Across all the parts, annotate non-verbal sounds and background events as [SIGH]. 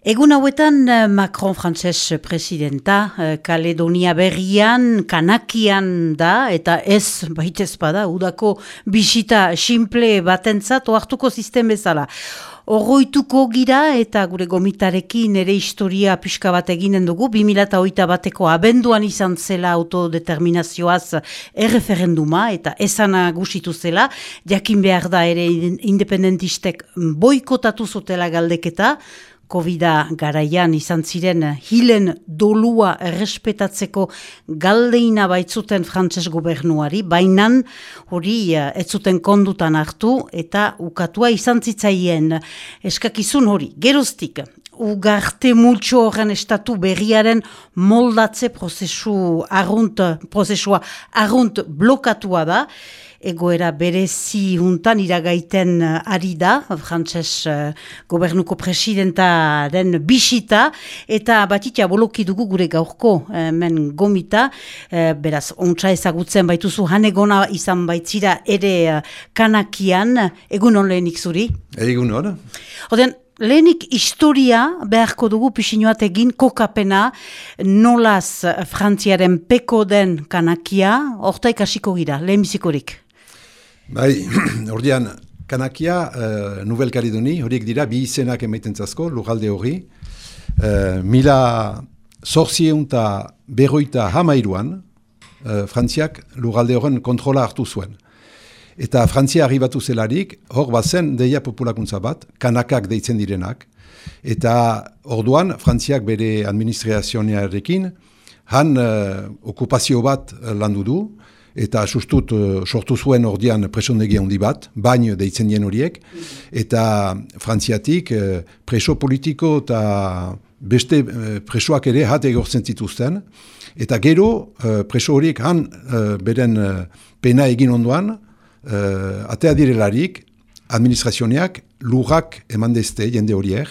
Egun hauetan eh, Macron frantzes presidenta, eh, Kaledonia berrian, Kanakian da, eta ez, baitez bada, udako bisita simple batentzat, oartuko sistem bezala. Horroituko gira eta gure gomitarekin ere historia pixka bat eginen dugu, 2008 bateko abenduan izan zela autodeterminazioaz erreferenduma eta esana gusitu zela, jakin behar da ere independentistek boikotatu zutela galdeketa, covid garaian izan ziren hilen dolua errespetatzeko galdeina baitzuten frantses gobernuari, bainan hori eh, ez zuten kondutan hartu eta ukatua izan zitzaien eskakizun hori. Geroztik, ugarte multxo horren estatu berriaren moldatze prozesu arrunt, prozesua arrunt blokatua da, egoera berezi juntan iragaiten uh, ari da, frantses uh, gobernuko presidenta den bisita, eta batitia boloki dugu gure gaurko uh, men gomita, beraz, ontsa ezagutzen baituzu hanegona izan baitzira ere kanakian, egun hon lehenik zuri? Egun hon. Oden, Lehenik historia beharko dugu pisinoat egin kokapena nolaz frantziaren peko den kanakia, orta ikasiko gira, lehenbizikorik. Bai, [CLEARS THROAT] ordean, Kanakia, uh, Nouvelle Caledoni, horiek dira, bi izenak emaiten zazko, lugalde hori. Uh, mila zorzieun eta berroita hamairuan, uh, Frantziak lugalde horren kontrola hartu zuen. Eta Frantzia arribatu zelarik, hor bazen deia populakuntza bat, kanakak deitzen direnak. Eta orduan, Frantziak bere administrazioarekin, han uh, okupazio bat landu du, eta sustut uh, sortu zuen ordian presondegi handi bat, bain deitzen dien horiek, eta frantziatik uh, preso politiko eta beste uh, presoak ere hat egortzen zituzten, eta gero preso horiek han beren pena egin ondoan, uh, atea direlarik, administrazioneak lurrak eman dezte jende horiek,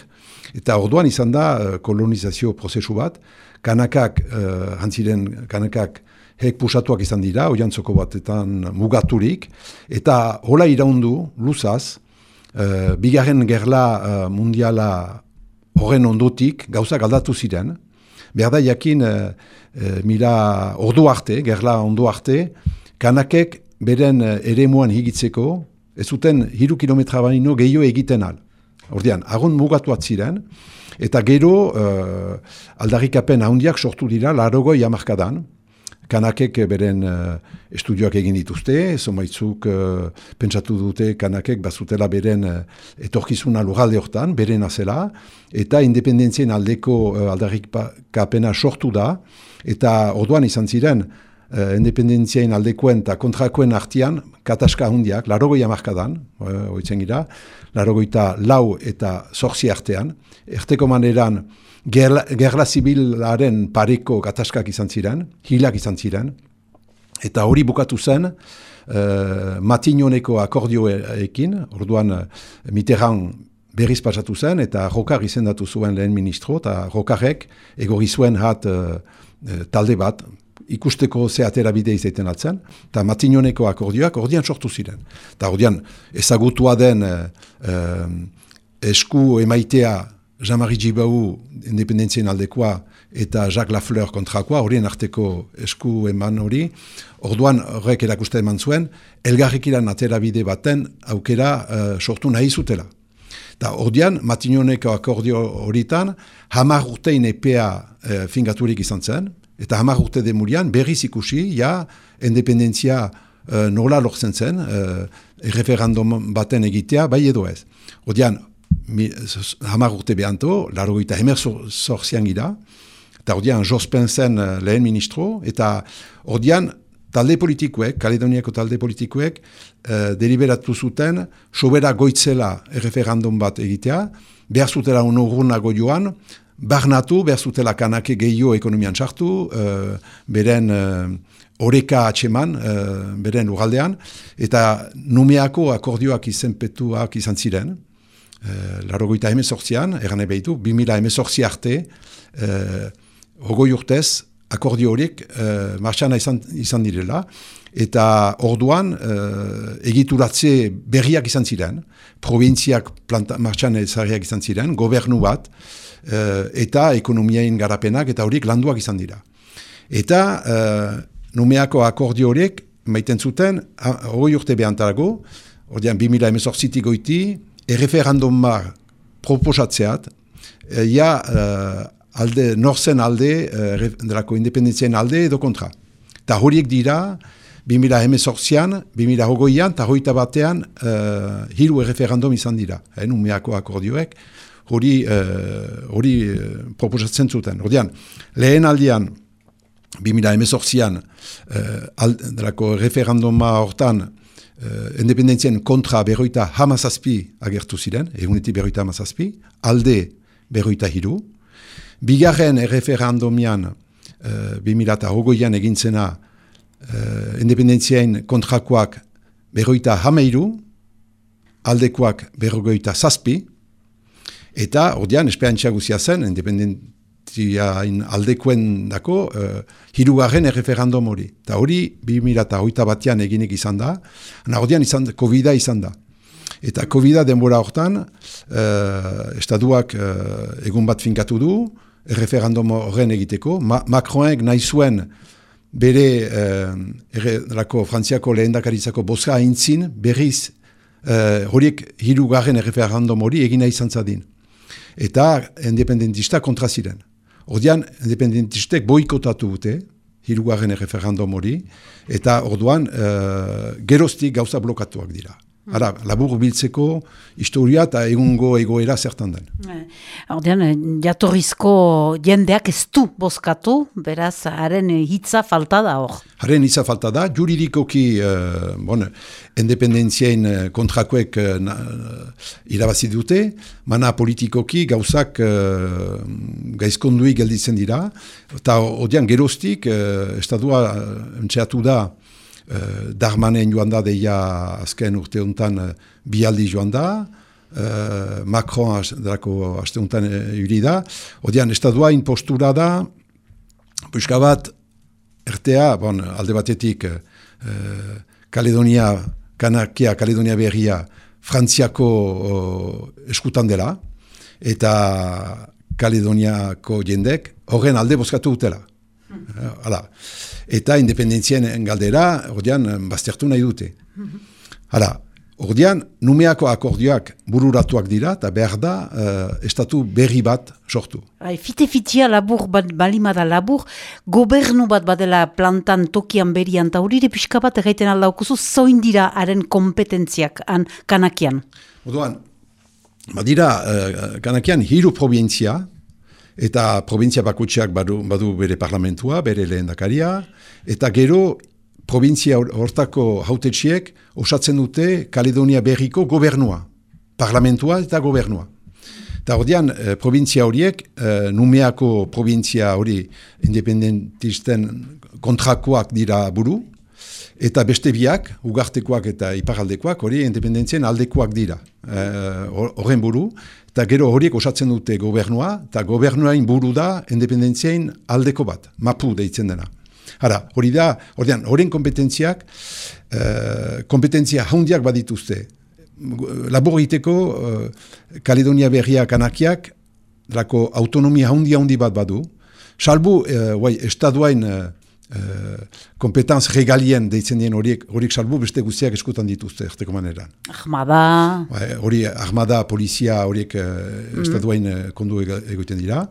eta orduan izan da kolonizazio prozesu bat, kanakak, uh, hantziren kanakak, hek pusatuak izan dira, oiantzoko batetan mugaturik, eta hola iraundu, luzaz, uh, bigarren gerla uh, mundiala horren ondotik, gauzak aldatu ziren, behar da jakin, uh, mila ordu arte, gerla ondo arte, kanakek beren uh, ere muan higitzeko, ez zuten hiru kilometra baino gehiago egiten al. Ordean, agon mugatuat ziren, eta gero uh, aldarrikapen ahondiak sortu dira, larogoi amarkadan, kanakek beren uh, estudioak egin dituzte, zomaitzuk uh, pentsatu dute kanakek bazutela beren uh, etorkizuna lugalde hortan, beren azela, eta independentzien aldeko uh, aldarrik kapena sortu da, eta orduan izan ziren, uh, independentzien aldekoen eta kontrakoen artian, kataska hundiak, larogoi amarkadan, uh, oitzen gira, larogoita lau eta zorzi artean, erteko maneran, gerla zibilaren pareko gataskak izan ziren, hilak izan ziren, eta hori bukatu zen, uh, matinoneko akordioekin, orduan uh, Mitterrand berriz pasatu zen, eta Rokar izendatu zuen lehen ministro, eta Rokarek egori zuen hat uh, talde bat, ikusteko ze atera bide izaiten altzen, eta matinoneko akordioak ordian sortu ziren. Eta ordian ezagutua den esku emaitea Jean-Marie Djibau independentzien aldekoa eta Jacques Lafleur kontrakoa, horien arteko esku eman hori, orduan horrek erakuste eman zuen, elgarrik iran atera bide baten aukera uh, sortu nahi zutela. Da ordian, Matinoneko akordio horitan, hamar urtein epea uh, fingaturik izan zen, eta hamar urte demurian berriz ikusi, ja, independentzia uh, nola lortzen zen, uh, baten egitea, bai edo ez. Ordian, hamar urte behanto, laro gita hemer zorzian gira, eta ordean Jospen zen uh, lehen ministro, eta ordean talde politikuek, Kaledoniako talde politikuek, uh, deliberatu zuten, sobera goitzela erreferandum bat egitea, behar zutela hono joan, barnatu, behar zutela kanake gehio ekonomian txartu, uh, beren... Uh, Oreka atxeman, uh, beren uraldean, eta numeako akordioak izenpetuak izan ziren, Uh, laro goita emezortzian, erane behitu, 2000 emezortzi arte, uh, hogoi urtez, akordio horiek uh, martxana izan, izan direla, eta orduan uh, egituratze berriak izan ziren, provintziak martxan ezariak izan ziren, gobernu bat, uh, eta ekonomiain garapenak, eta horiek landuak izan dira. Eta uh, numeako akordio horiek, maiten zuten, hori urte behantarago, ordean 2000 emezortzitik goiti, erreferendum proposatzeat, ja, alde, norzen alde, uh, delako independentzien alde edo kontra. Ta horiek dira, 2000 emezortzian, 2000 hogoian, eta hoita batean, uh, hiru erreferendum izan dira, eh, numeako akordioek, hori, uh, hori uh, proposatzen zuten. Hordian, lehen aldean, 2000 emezortzian, uh, delako referenduma hortan, uh, independentzien kontra berroita hamazazpi agertu ziren, eguneti berroita hamazazpi, alde berroita hiru, Bigarren erreferendumian, uh, eh, 2008an egintzena, uh, independentziain kontrakoak berroita hameiru, aldekoak berrogoita zazpi, eta ordean espeantzia guzia zen, independentziain aldekoen dako, uh, hirugarren erreferendum hori. Eta hori, 2008 batean eginek izan da, ordean izan, COVID-a izan da. Eta COVID-a denbora hortan, uh, estatuak uh, egun bat finkatu du, referendum horren egiteko. Ma Macronek nahi zuen bere eh, frantziako lehendakaritzako boska haintzin berriz eh, horiek hirugarren referendum hori egina izan zadin. Eta independentista kontra ziren. Ordean, independentistek boikotatu dute, hirugarren referendum hori, eta orduan eh, geroztik gauza blokatuak dira. Ara, labur biltzeko historia eta egungo egoera zertan den. Hordean, eh, jatorrizko jendeak ez du bozkatu, beraz, haren hitza falta da hor. Haren hitza falta da, juridikoki, uh, bon, independentziain eh, kontrakoek uh, irabazi dute, mana politikoki gauzak uh, gaizkondui gelditzen dira, eta hordean geroztik, uh, estadua uh, da, uh, Darmanen joan da deia azken urte honetan uh, bialdi joan da, uh, Macron dako azte honetan uh, da. Odian, estadua postura da, buska bat, ertea, bon, alde batetik, uh, Kaledonia, Kanakia, Kaledonia berria, Frantziako uh, eskutan dela, eta Kaledoniako jendek, horren alde bozkatu dutela. Hala. Eta independentzien galdera, ordean, baztertu nahi dute. Hala. Ordean, numeako akordioak bururatuak dira, eta behar da, uh, estatu berri bat sortu. Fite-fitia labur, balimada labur, gobernu bat badela plantan tokian berian, eta hori pixka bat egiten aldaukuzu, zoin dira haren kompetentziak an kanakian? Orduan, badira, uh, kanakian hiru provintzia, eta provintzia bakutxeak badu, badu bere parlamentua, bere lehendakaria, eta gero provintzia hortako hautetxiek osatzen dute Kaledonia berriko gobernua, parlamentua eta gobernua. Eta ordean, eh, provintzia horiek, eh, numeako provintzia hori independentisten kontrakoak dira buru, eta beste biak, ugartekoak eta iparaldekoak, hori independentzien aldekoak dira, eh, horren buru, eta gero horiek osatzen dute gobernua, eta gobernuain buru da independentziain aldeko bat, mapu deitzen dena. Hara, hori da, horien kompetentziak, uh, kompetentzia haundiak badituzte. Labor egiteko, uh, Kaledonia berria kanakiak, lako autonomia haundi haundi bat badu, salbu, uh, estaduain, Uh, kompetanz regalien deitzen dien horiek, horiek salbu beste guztiak eskutan dituzte erteko maneran. Ahmada. Bai, hori ahmada, polizia horiek uh, mm estatuain uh, kondu egoiten dira.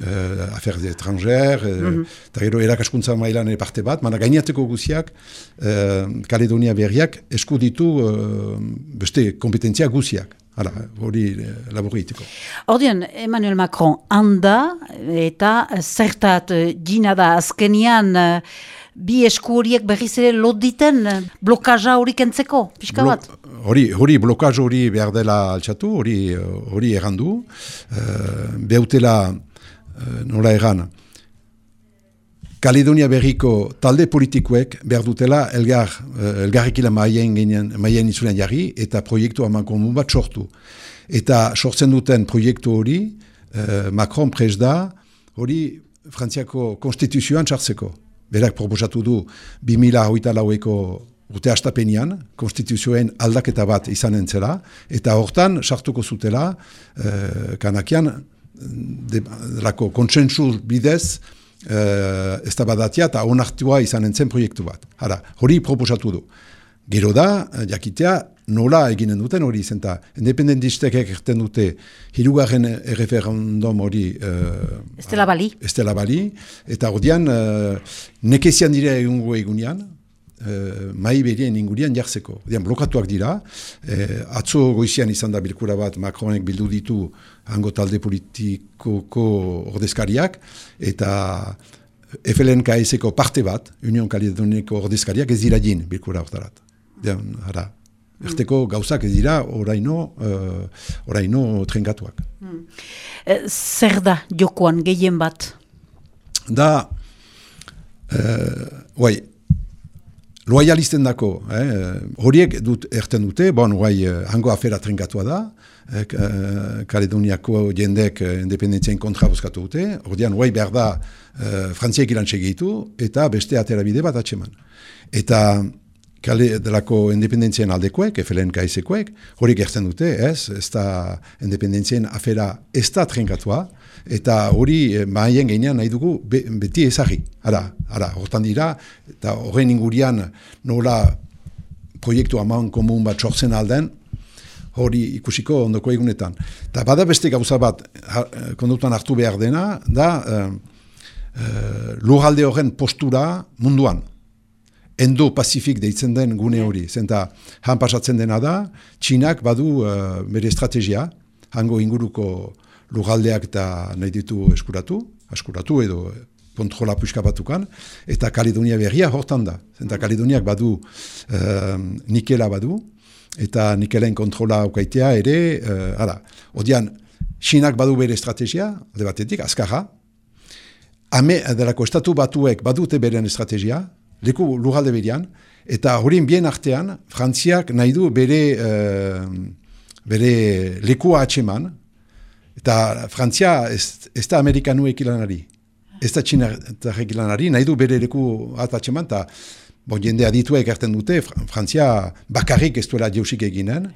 Uh, Aferz etranger, eta uh, mm gero erakaskuntza mailan parte bat, mana gainateko guziak, uh, Kaledonia berriak esku ditu uh, beste kompetentzia guziak. Hala, hori eh, laburri iteko. Ordean, Emmanuel Macron handa eta zertat gina da azkenian bi esku horiek berriz ere lot diten blokaja hori kentzeko, pixka bat? Hori, hori blokaz hori behar dela altxatu, hori, hori errandu. Uh, beutela, uh, nola erran, Kaledonia berriko talde politikoek behar dutela elgar, uh, elgarrekila maien, maien izulean jarri eta proiektu haman komun bat sortu. Eta sortzen duten proiektu hori, uh, Macron prez da, hori Frantziako konstituzioan txartzeko. Berak proposatu du 2000 hoita laueko urte astapenian, konstituzioen aldaketa bat izan entzela, eta hortan sartuko zutela eh, kanakian de, lako kontsentsu bidez eh, ez da badatia eta onartua izan entzen proiektu bat. Hara, hori proposatu du. Gero da, jakitea, nola eginen duten hori izan, eta independentistek egiten dute hirugarren erreferendum hori... Uh, Estela Bali. Estela Bali, eta ordean uh, nekezian dira egungo egunean, uh, mai berien ingurian jartzeko. Dian, blokatuak dira, uh, atzo goizian izan da bilkura bat Macronek bildu ditu hango talde politikoko ordezkariak, eta FLNKS-eko parte bat, Union Kalidoniko ordezkariak ez dira din bilkura hortarat. Dian, hara, Erteko gauzak ez dira oraino, uh, oraino trenkatuak. Hmm. zer da jokoan gehien bat? Da, uh, loyalisten dako, eh, horiek dut erten dute, bon, guai, eh, hango afera trenkatua da, eh, eh Kaledoniako jendek eh, independentzien kontra boskatu dute, ordean, guai behar da eh, frantziek ilan eta beste atera bide bat atseman. Eta kale delako independentzien aldekoek, efelen kaizekoek, horiek erten dute, ez, ez da independentzien afera ez da trenkatua, eta hori eh, maien gainean nahi dugu beti ezagri. Ara, ara, hortan dira, eta horren ingurian nola proiektu aman komun bat sortzen alden, hori ikusiko ondoko egunetan. Eta bada beste gauza bat, eh, kondutan hartu behar dena, da uh, uh, lurralde horren postura munduan. Endo-Pacifik deitzen den gune hori. Zenta, han pasatzen dena da, Txinak badu bere estrategia, hango inguruko lugaldeak eta nahi ditu eskuratu, eskuratu edo kontrola puxka eta Kalidonia berria hortan da. Eta Kalidoniak badu, uh, nikela badu, eta nikelen kontrola aukaitea ere, uh, ara, odian, Sinak badu bere estrategia, alde batetik, azkarra, ame, delako estatu batuek badute beren estrategia, leku lugalde berian, eta horien bien artean, Frantziak nahi du bere, uh, bere lekua atseman, Eta Frantzia ez, ez da Amerikanuek ilanari. Ez da Txinak ilanari, nahi du bere leku atatxeman, eta bon, jende adituek erten dute, Frantzia bakarrik ez duela jausik eginen,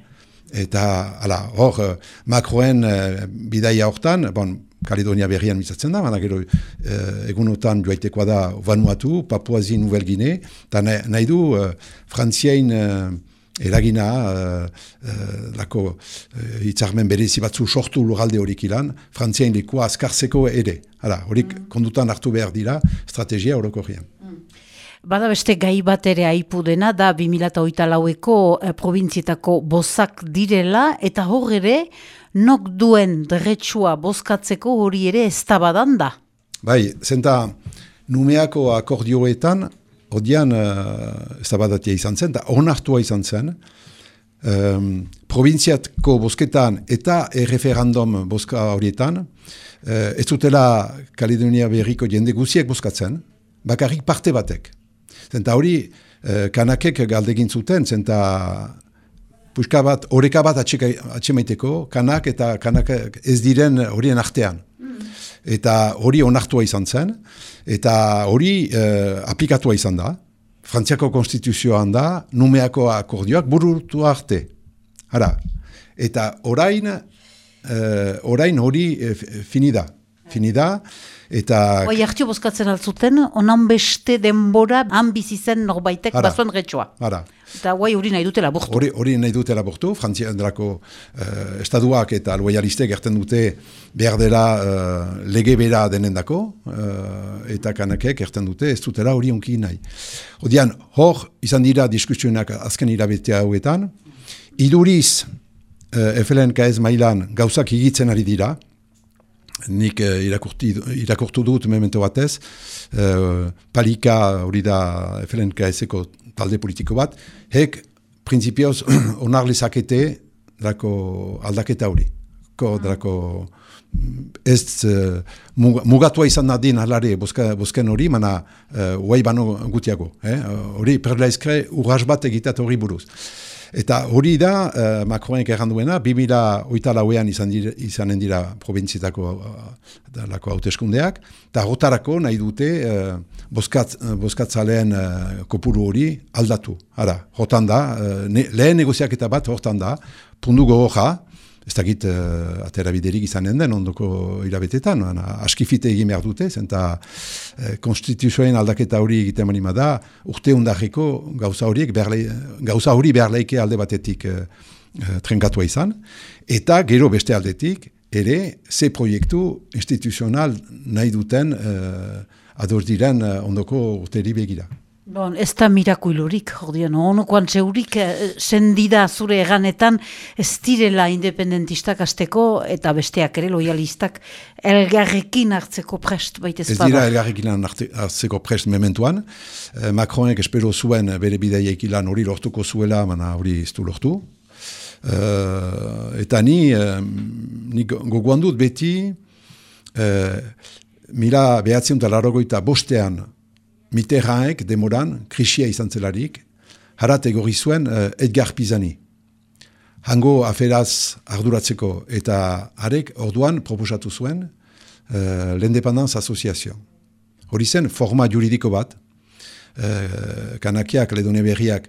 eta ala, hor, Macroen uh, bidaia hortan, bon, Kalidonia berrian mitzatzen da, baina gero uh, egunotan joaitekoa da Vanuatu, Papuazi Nouvel-Gine, eta nahi, du uh, Frantziain eragina, uh, lako uh, itzarmen berezi batzu sortu lugalde horik ilan, frantziain likua azkartzeko ere. Hala, horik mm. kondutan hartu behar dira, estrategia horoko mm. Bada beste gai bat ere aipu dena, da 2008 laueko eh, provintzietako bozak direla, eta hor ere, nok duen derretsua bozkatzeko hori ere ez da? Bai, zenta, numeako akordioetan, Odian, uh, ez da badatia izan zen, eta onartua izan zen, um, provintziatko bosketan eta erreferandum boska horietan, uh, ez zutela Kalidonia berriko jende guziek boskatzen, bakarrik parte batek. Zenta hori, uh, kanakek galdegin zuten, zenta puska bat, horeka bat atxemaiteko, kanak eta kanak ez diren horien artean. Mm. Eta hori onartua izan zen, Eta hori eh, aplikatua izan da, Frantziako konstituzioan da, numeako akordioak burutu arte. Hara, eta orain, eh, orain hori eh, finida. Finida, eta... Hoi hartio bozkatzen altzuten, onan beste denbora han bizizen norbaitek bazuen retxoa. Hara, Eta guai hori nahi dute labortu. Hori, hori nahi dute labortu, Frantzia delako uh, estaduak eta loyalistek gerten dute behar dela uh, lege bera denendako, uh, eta kanakek gerten dute ez dutela hori onki nahi. Odian, hor izan dira diskusionak azken irabetea hauetan, iduriz uh, FLNKS mailan gauzak higitzen ari dira, nik uh, irakurtu dut memento batez, uh, palika hori da FLNKS-eko talde politiko bat, hek prinsipioz [CLEARS THROAT] onar lezakete dako aldaketa hori. Ko, dako, mm, ez uh, mugatua izan nadien alare bosken hori, mana uh, uai bano gutiago. Eh? Hori, eh? perla ezkre, urras bat egitat hori buruz. Eta hori da, uh, Macronek erranduena, 2008 lauean izan dira, izanen dira provintzietako uh, hauteskundeak, eta gotarako nahi dute uh, boskat, uh, boskatzaleen uh, kopuru hori aldatu. Hara, jotan da, uh, ne, lehen negoziak bat hortan da, pundu gogoja, ez dakit uh, atera biderik izanen den ondoko hilabetetan, askifite egin behar dute, zenta uh, konstituzioen aldaketa hori egiten manima da, urte undarriko gauza horiek, gauza hori behar leike alde batetik uh, uh, trenkatua izan, eta gero beste aldetik, ere, ze proiektu instituzional nahi duten uh, ados diren uh, ondoko urteri begira. Bon, ez da mirakuilurik, jordian, onokoan zeurik, eh, sendida zure eganetan, ez direla independentistak azteko, eta besteak ere loyalistak, elgarrekin hartzeko prest, baita ez dira elgarrekin hartzeko prest mementuan. Eh, Macronek espero zuen bere bideiak ilan hori lortuko zuela, mana hori ez du lortu. Eh, eta ni, eh, ni gogoan dut beti, eh, mila behatzen laragoita bostean, Mitterrandek demoran, krisia izan zelarik, harat egorri zuen uh, Edgar Pizani. Hango aferaz arduratzeko eta harek orduan proposatu zuen uh, l'Independence Association. Hori zen forma juridiko bat, uh, kanakiak, ledone berriak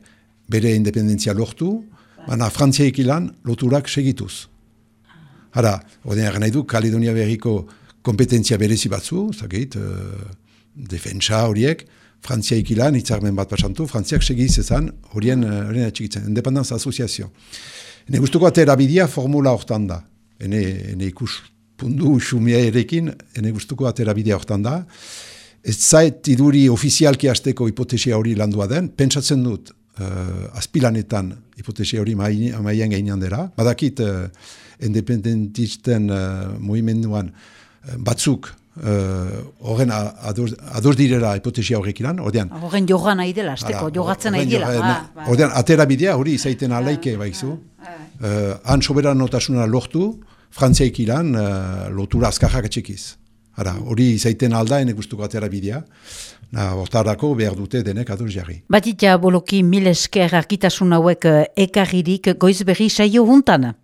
bere independentzia lortu, baina frantziaik ilan loturak segituz. Hara, hori nahi du, Kaledonia berriko kompetentzia berezi batzu, zakit, defentsa horiek, Frantzia ikilan, itzarmen bat pasantu, Frantziak segiz ezan, horien, eh, horien atxikitzen, Independence Association. Ene guztuko atera bidea formula hortan da. Ene, ene ikus pundu xumia erekin, ene guztuko atera bidea hortan da. Ez zait iduri ofizialki hasteko hipotesia hori landua den, pentsatzen dut uh, azpilanetan hipotesia hori maien gainean dira. Badakit uh, independentisten uh, movimenduan batzuk Eh, horren uh, ados direla hipotesia horrek ilan, ordean. Horren jogan nahi dela, azteko, jogatzen nahi dela. Ba. Ordean, atera bidea hori izaiten alaike, ah, baizu. Uh, han soberan notasuna lortu, frantziaik ilan, uh, lotura azkajak atxekiz. hori izaiten alda, gustuko atera bidea. Na, hortarako behar dute denek ados jarri. Batitia boloki mil esker arkitasun hauek ekarririk goiz berri saio huntana.